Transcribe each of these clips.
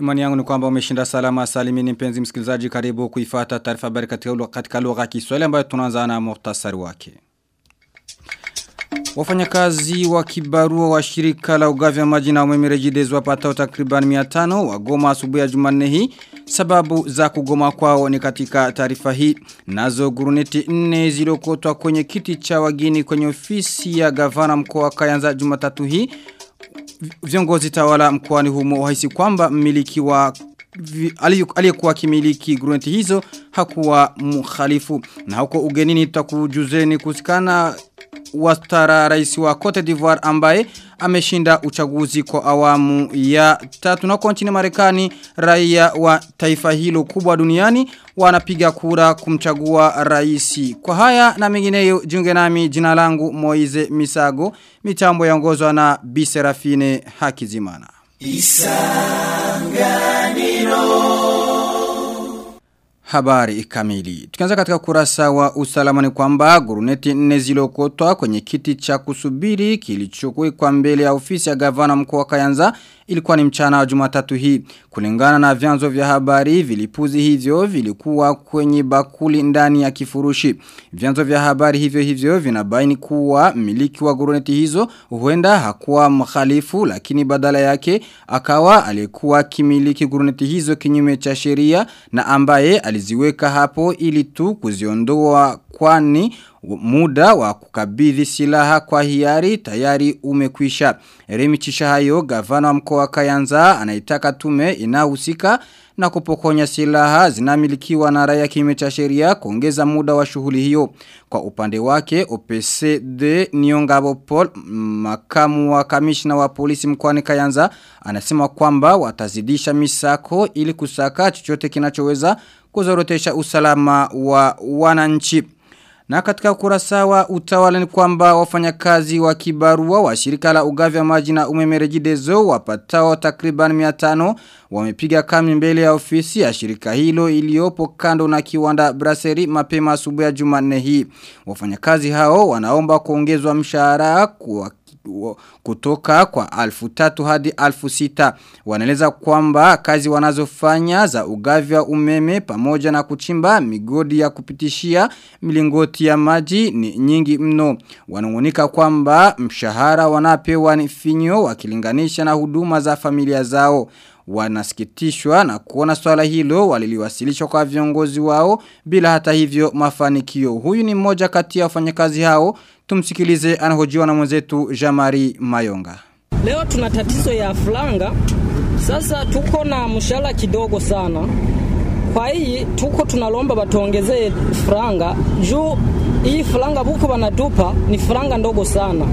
Imani yangu ni kwamba umeshinda salama salimini mpenzi msikilizaji karibu kuifata taarifa habari katika lugha ya Kiswahili ambayo tunaanza na muhtasari wake. Wafanyakazi wa kibarua wa shirika la ugavi wa maji na umeme wapatao takriban 500 wagoma asubuhi ya Jumanne hii. Sababu za kugoma kwao ni katika taarifa hii. Nazo guruneti nne zilokotwa kwenye kiti cha wageni kwenye ofisi ya gavana mkoa wa Kayanza Jumatatu hii. Viongozi tawala mkoani humo wahisi kwamba mmiliki wa aliyekuwa kimiliki grunti hizo hakuwa mkhalifu na huko ugenini tutakujuzeni kusikana wastara rais wa Cote d'Ivoire ambaye ameshinda uchaguzi kwa awamu ya tatu na kwa nchini Marekani raia wa taifa hilo kubwa duniani wanapiga kura kumchagua rais. Kwa haya na mengineyo jiunge nami jina langu Moize Misago mitambo yaongozwa na Biserafine Hakizimana. Isanganiro Habari kamili. Tukianza katika kurasa wa usalama ni kwamba guruneti nne zilokotwa kwenye kiti cha kusubiri kilichokuwa mbele ya ofisi ya gavana mkuu wa Kayanza ilikuwa ni mchana wa Jumatatu hii. Kulingana na vyanzo vya habari vilipuzi hivyo vilikuwa kwenye bakuli ndani ya kifurushi. Vyanzo vya habari hivyo hivyo vinabaini kuwa miliki wa guruneti hizo huenda hakuwa mkhalifu lakini badala yake akawa alikuwa kimiliki guruneti hizo kinyume cha sheria na ambaye aliziweka hapo ili tu kuziondoa kwani muda wa kukabidhi silaha kwa hiari tayari umekwisha. Remi Chishahayo, gavana wa mkoa wa Kayanza, anaitaka tume inahusika na kupokonya silaha zinamilikiwa na raia kinyume cha sheria kuongeza muda wa shughuli hiyo. Kwa upande wake, OPCD Niongabo Paul, makamu wa kamishna wa polisi mkoani Kayanza, anasema kwamba watazidisha misako ili kusaka chochote kinachoweza kuzorotesha usalama wa wananchi. Na katika ukurasa wa utawala ni kwamba wafanyakazi wa kibarua wa shirika la ugavi wa maji na umeme rejidezo wapatao takriban 500 wamepiga kambi mbele ya ofisi ya shirika hilo iliyopo kando na kiwanda Braseri mapema asubuhi ya Jumanne hii. Wafanyakazi hao wanaomba kuongezwa mshahara kwa kutoka kwa alfu tatu hadi alfu sita. Wanaeleza kwamba kazi wanazofanya za ugavi wa umeme pamoja na kuchimba migodi ya kupitishia milingoti ya maji ni nyingi mno. Wanungunika kwamba mshahara wanapewa ni finyo wakilinganisha na huduma za familia zao wanasikitishwa na kuona swala hilo waliliwasilishwa kwa viongozi wao bila hata hivyo mafanikio. Huyu ni mmoja kati ya wafanyakazi hao tumsikilize anahojiwa na mwenzetu Jamari Mayonga. Leo tuna tatizo ya franga. Sasa tuko na mshahara kidogo sana. Kwa hii tuko tunalomba batuongezee franga juu hii franga buko wanatupa ni franga ndogo sana.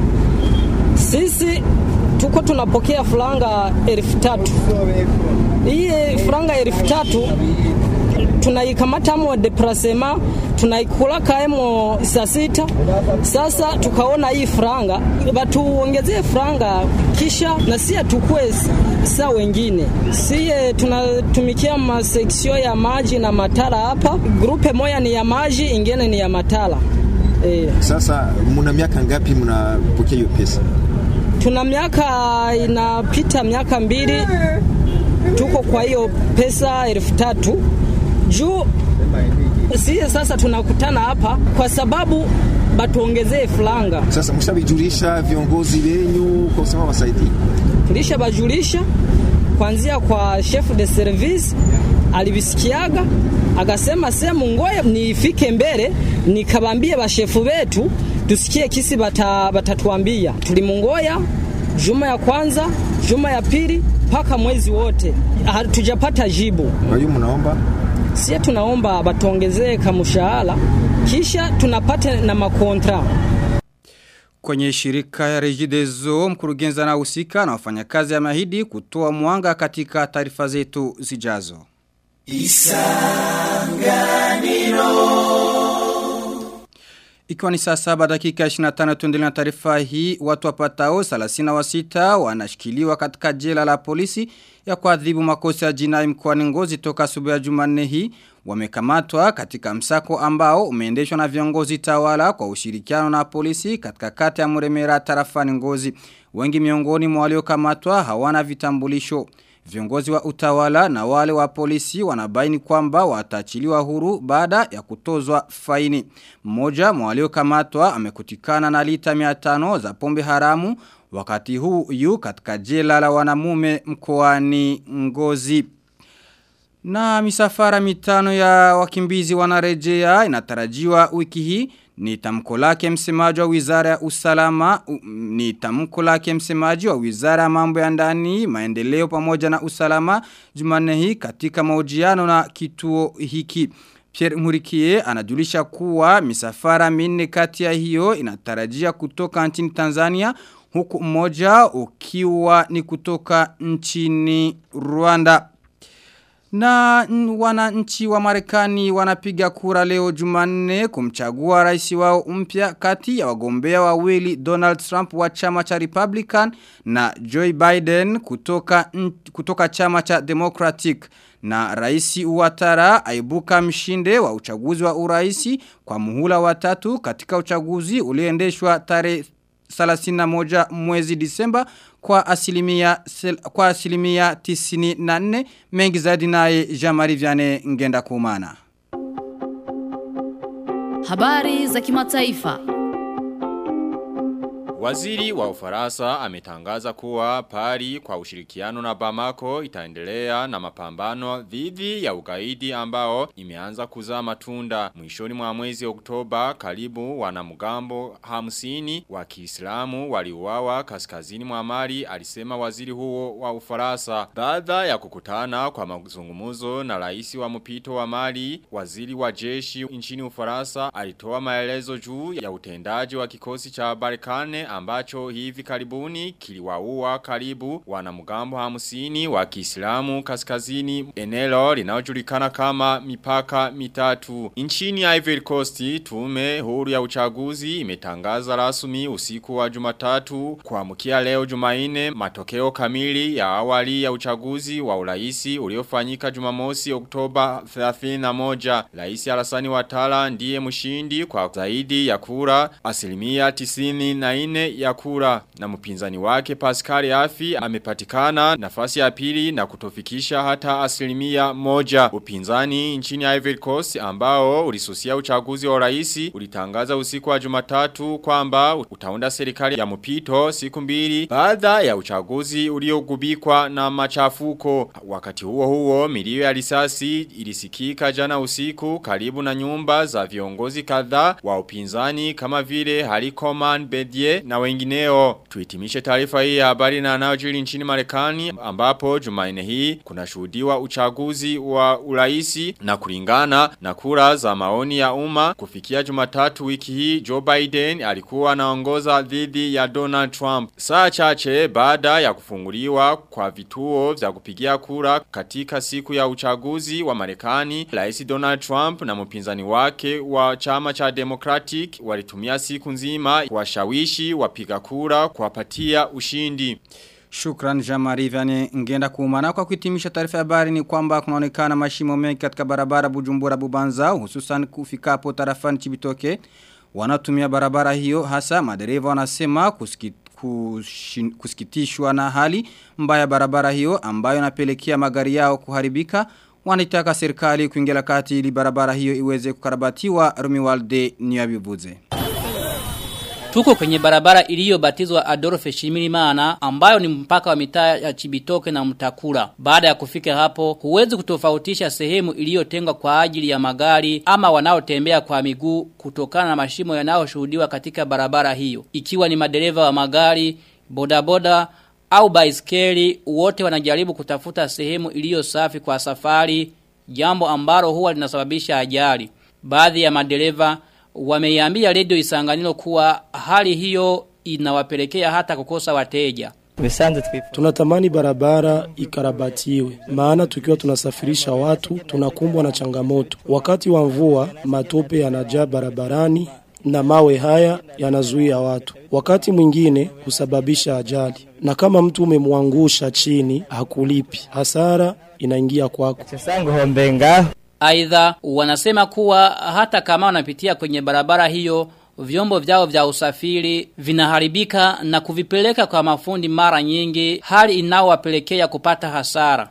Sisi tuko tunapokea franga elfu tatu. Hii franga elfu tatu tunaikamata mo deprasema tunaikula kaemo saa sita. Sasa tukaona hii franga batuongezee franga, kisha na sie tukue saa wengine. Sie tunatumikia maseksio ya maji na matala hapa, grupe moya ni ya maji, ingine ni ya matala. E. Sasa muna miaka ngapi mnapokea hiyo pesa? Tuna miaka inapita miaka mbili tuko kwa hiyo pesa elfu tatu juu sie sasa tunakutana hapa kwa sababu batuongezee franga. Sasa mshabijulisha viongozi wenyu kwa kusema wasaidie? Tulisha bajulisha kuanzia kwa chef de service alivisikiaga akasema sehemu ngoye nifike mbele nikabambie bashefu betu tusikie kisi bata, batatuambia. Tulimungoya juma ya kwanza, juma ya pili mpaka mwezi wote hatujapata jibu. Kwa hiyo mnaomba sie tunaomba batuongezee kamshahara kisha tunapate na makontra Kwenye shirika ya Regideso mkurugenzi anahusika na wafanyakazi amahidi kutoa mwanga katika taarifa zetu zijazo. Isanganiro Ikiwa ni saa saba dakika 25 tuendelea na taarifa hii watu wapatao 36 wanashikiliwa katika jela la polisi ya kuadhibu makosa ya jinai mkoani Ngozi toka asubuhi ya Jumanne hii wamekamatwa katika msako ambao umeendeshwa na viongozi tawala kwa ushirikiano na polisi katika kata ya Muremera tarafani Ngozi. Wengi miongoni mwa waliokamatwa hawana vitambulisho. Viongozi wa utawala na wale wa polisi wanabaini kwamba wataachiliwa huru baada ya kutozwa faini. Mmoja mwa waliokamatwa amekutikana na lita 500 za pombe haramu wakati huu yu katika jela la wanamume mkoani Ngozi. Na misafara mitano ya wakimbizi wanarejea inatarajiwa wiki hii ni tamko lake msemaji wa wizara ya usalama ni tamko lake msemaji wa wizara ya mambo ya ndani maendeleo pamoja na usalama Jumanne hii katika mahojiano na kituo hiki Pierre Murikie anajulisha kuwa misafara minne kati ya hiyo inatarajia kutoka nchini Tanzania huku mmoja ukiwa ni kutoka nchini Rwanda. Na wananchi wa Marekani wanapiga kura leo Jumanne kumchagua rais wao mpya kati ya wagombea wawili Donald Trump wa chama cha Republican na Joe Biden kutoka kutoka chama cha Democratic. Na rais Uwatara aibuka mshinde wa uchaguzi wa uraisi kwa muhula wa tatu katika uchaguzi ulioendeshwa tarehe 31 mwezi Disemba kwa asilimia kwa asilimia 94 mengi zaidi naye Jamari Viane ngenda kumana. Habari za kimataifa. Waziri wa Ufaransa ametangaza kuwa pari kwa ushirikiano na Bamako itaendelea na mapambano dhidi ya ugaidi ambao imeanza kuzaa matunda. Mwishoni mwa mwezi Oktoba karibu wanamgambo hamsini wa Kiislamu waliuawa kaskazini mwa Mali alisema waziri huo wa Ufaransa. Baada ya kukutana kwa mazungumzo na rais wa mpito wa Mali, waziri wa jeshi nchini Ufaransa alitoa maelezo juu ya utendaji wa kikosi cha Barkane ambacho hivi karibuni kiliwaua karibu wanamgambo hamsini wa Kiislamu kaskazini eneo linalojulikana kama mipaka mitatu. Nchini Ivory Coast tume huru ya uchaguzi imetangaza rasmi usiku wa Jumatatu kuamkia leo Jumaine matokeo kamili ya awali ya uchaguzi wa uraisi uliofanyika Jumamosi Oktoba 31. Rais Alassani Watala ndiye mshindi kwa zaidi ya kura asilimia 94 ya kura na mpinzani wake Pascal Afi amepatikana nafasi ya pili na kutofikisha hata asilimia moja. Upinzani nchini Ivory Coast ambao ulisusia uchaguzi wa rais ulitangaza usiku wa Jumatatu kwamba utaunda serikali ya mpito siku mbili baada ya uchaguzi uliogubikwa na machafuko. Wakati huo huo milio ya risasi ilisikika jana usiku karibu na nyumba za viongozi kadhaa wa upinzani kama vile Harikoman Bedie na wengineo. Tuitimishe taarifa hii ya habari na anayojiri nchini Marekani ambapo Jumanne hii kunashuhudiwa uchaguzi wa uraisi na kulingana na kura za maoni ya umma kufikia Jumatatu wiki hii Joe Biden alikuwa anaongoza dhidi ya Donald Trump. Saa chache baada ya kufunguliwa kwa vituo vya kupigia kura katika siku ya uchaguzi wa Marekani, Rais Donald Trump na mpinzani wake wa chama cha Democratic walitumia siku nzima kuwashawishi wapiga kura kuwapatia ushindi. Shukran Jamari Vane ngenda kuumana kwa kuitimisha taarifa ya habari ni kwamba kunaonekana mashimo mengi katika barabara Bujumbura Bubanza hususan kufikapo tarafani Chibitoke wanatumia barabara hiyo hasa madereva wanasema kusikit, kushin, kusikitishwa na hali mbaya barabara hiyo ambayo inapelekea magari yao kuharibika wanitaka serikali kuingilia kati ili barabara hiyo iweze kukarabatiwa Rumiwalde Niyabivuze. Tuko kwenye barabara iliyobatizwa Adolphe Shimirimana ambayo ni mpaka wa mitaa ya Chibitoke na Mtakura. Baada ya kufika hapo, huwezi kutofautisha sehemu iliyotengwa kwa ajili ya magari ama wanaotembea kwa miguu kutokana na mashimo yanayoshuhudiwa katika barabara hiyo. Ikiwa ni madereva wa magari, bodaboda au baiskeli, wote wanajaribu kutafuta sehemu iliyo safi kwa safari, jambo ambalo huwa linasababisha ajali. Baadhi ya madereva wameiambia redio Isanganiro kuwa hali hiyo inawapelekea hata kukosa wateja. Tunatamani barabara ikarabatiwe, maana tukiwa tunasafirisha watu tunakumbwa na changamoto. Wakati wa mvua matope yanajaa barabarani na mawe haya yanazuia watu. Wakati mwingine husababisha ajali, na kama mtu umemwangusha chini hakulipi, hasara inaingia kwako. Aidha wanasema kuwa hata kama wanapitia kwenye barabara hiyo vyombo vyao vya usafiri vinaharibika na kuvipeleka kwa mafundi mara nyingi hali inawapelekea kupata hasara.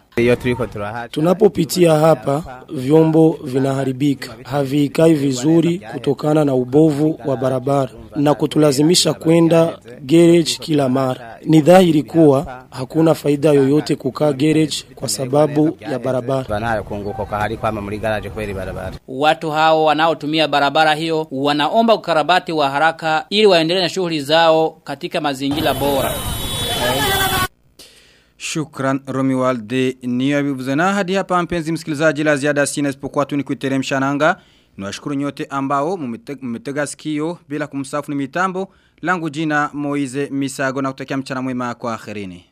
Tunapopitia hapa vyombo vinaharibika, haviikai vizuri kutokana na ubovu wa barabara na kutulazimisha kwenda garage kila mara. Ni dhahiri kuwa hakuna faida yoyote kukaa garage kwa sababu ya barabara. Watu hao wanaotumia barabara hiyo wanaomba ukarabati wa haraka ili waendelee na shughuli zao katika mazingira bora. Shukran Romualde niyo bivuze na hadi hapa mpenzi msikilizaji la ziada sina isipokuwa tu ni kuiteremsha nanga. Niwashukuru nyote ambao mmetega sikio bila kumsafu ni mitambo. Langu jina Moize Misago na kutakia mchana mwema kwa akhirini.